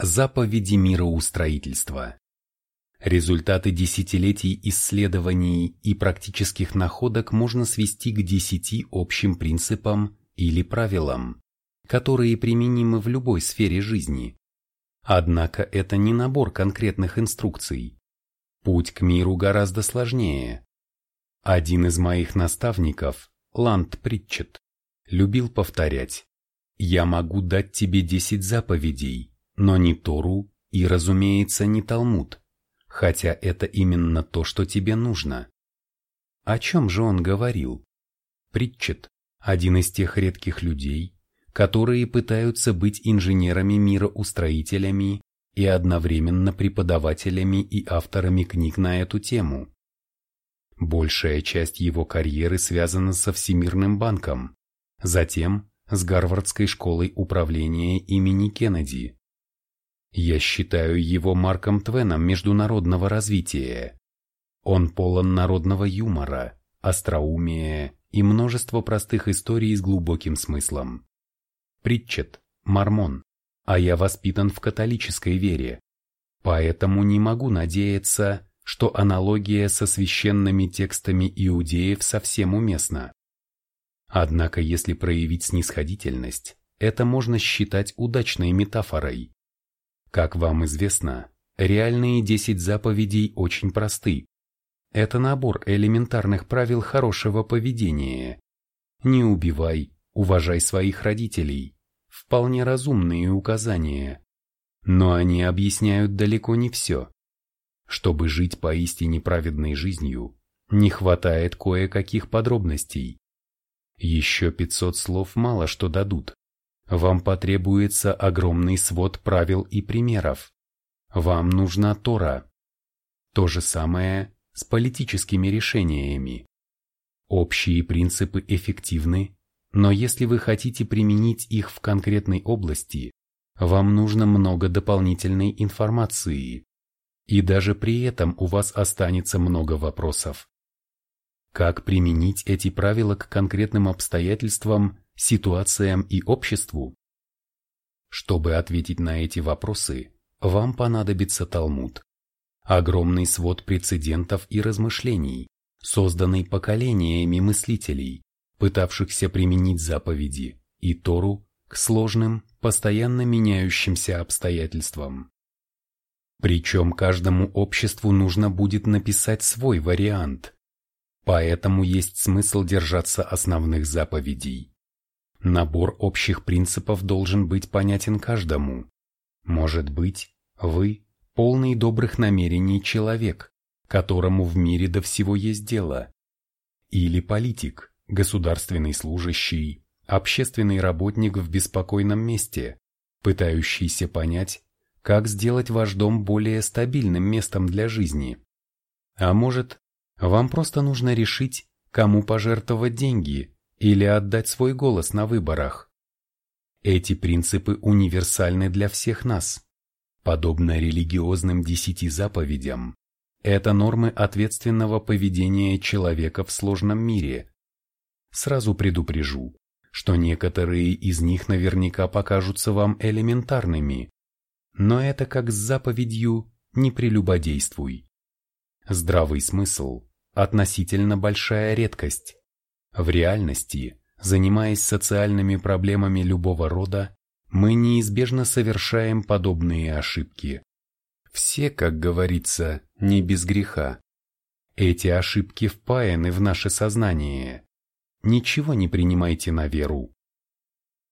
Заповеди мироустроительства. Результаты десятилетий исследований и практических находок можно свести к десяти общим принципам или правилам, которые применимы в любой сфере жизни. Однако это не набор конкретных инструкций. Путь к миру гораздо сложнее. Один из моих наставников, Ланд Притчет, любил повторять «Я могу дать тебе десять заповедей, но не Тору и, разумеется, не Талмуд, хотя это именно то, что тебе нужно». О чем же он говорил? Притчет – один из тех редких людей, которые пытаются быть инженерами-мироустроителями и одновременно преподавателями и авторами книг на эту тему. Большая часть его карьеры связана со Всемирным банком, затем с Гарвардской школой управления имени Кеннеди. Я считаю его Марком Твеном международного развития. Он полон народного юмора, остроумия и множество простых историй с глубоким смыслом. Притчет, мормон, а я воспитан в католической вере, поэтому не могу надеяться, что аналогия со священными текстами иудеев совсем уместна. Однако если проявить снисходительность, это можно считать удачной метафорой. Как вам известно, реальные 10 заповедей очень просты. Это набор элементарных правил хорошего поведения. Не убивай, уважай своих родителей. Вполне разумные указания. Но они объясняют далеко не все. Чтобы жить поистине праведной жизнью, не хватает кое-каких подробностей. Еще 500 слов мало что дадут. Вам потребуется огромный свод правил и примеров. Вам нужна Тора. То же самое с политическими решениями. Общие принципы эффективны, но если вы хотите применить их в конкретной области, вам нужно много дополнительной информации. И даже при этом у вас останется много вопросов. Как применить эти правила к конкретным обстоятельствам, ситуациям и обществу? Чтобы ответить на эти вопросы, вам понадобится Талмуд. Огромный свод прецедентов и размышлений, созданный поколениями мыслителей, пытавшихся применить заповеди и Тору к сложным, постоянно меняющимся обстоятельствам. Причем каждому обществу нужно будет написать свой вариант. Поэтому есть смысл держаться основных заповедей. Набор общих принципов должен быть понятен каждому. Может быть, вы – полный добрых намерений человек, которому в мире до всего есть дело. Или политик, государственный служащий, общественный работник в беспокойном месте, пытающийся понять, как сделать ваш дом более стабильным местом для жизни. А может, вам просто нужно решить, кому пожертвовать деньги или отдать свой голос на выборах. Эти принципы универсальны для всех нас. Подобно религиозным десяти заповедям, это нормы ответственного поведения человека в сложном мире, Сразу предупрежу, что некоторые из них наверняка покажутся вам элементарными, но это как с заповедью «не прелюбодействуй». Здравый смысл – относительно большая редкость. В реальности, занимаясь социальными проблемами любого рода, мы неизбежно совершаем подобные ошибки. Все, как говорится, не без греха. Эти ошибки впаяны в наше сознание. Ничего не принимайте на веру.